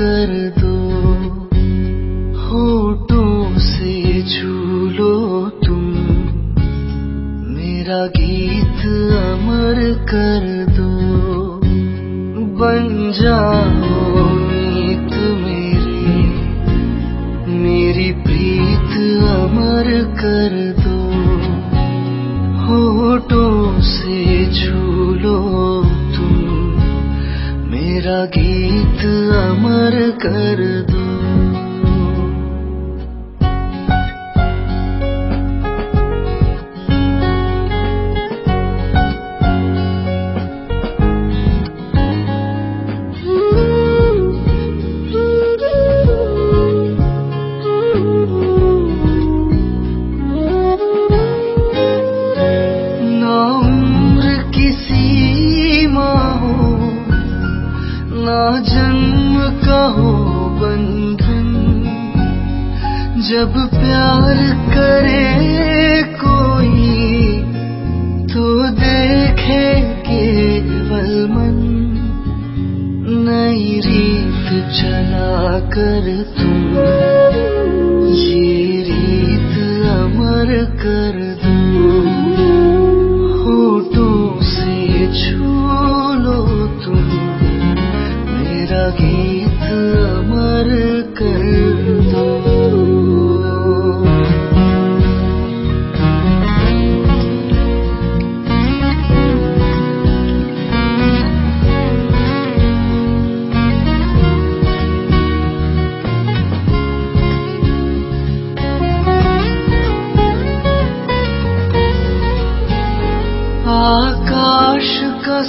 कर दो। होठों से झूलो तुम। मेरा गीत अमर कर दो। बन जाओ मीत मेरी। मेरी प्रीत अमर कर दो। होठों से झूलो तुम। मेरा गीत कर दो जब प्यार करे कोई तो देखे केवल मन। नई रीत चला कर तुम। ये रीत अमर कर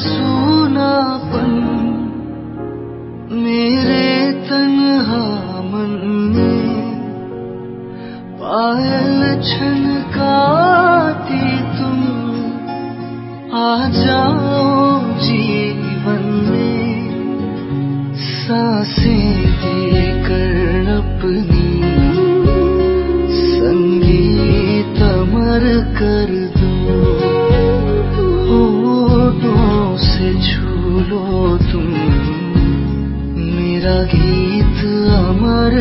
सोनापन मेरे तन्हा मन में पायल तुम आ जाओ जीवन में साँसें देकर अपनी गीत अमर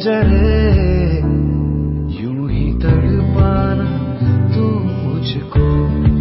नजरे यूँ ही तड़पाना तू मुझको।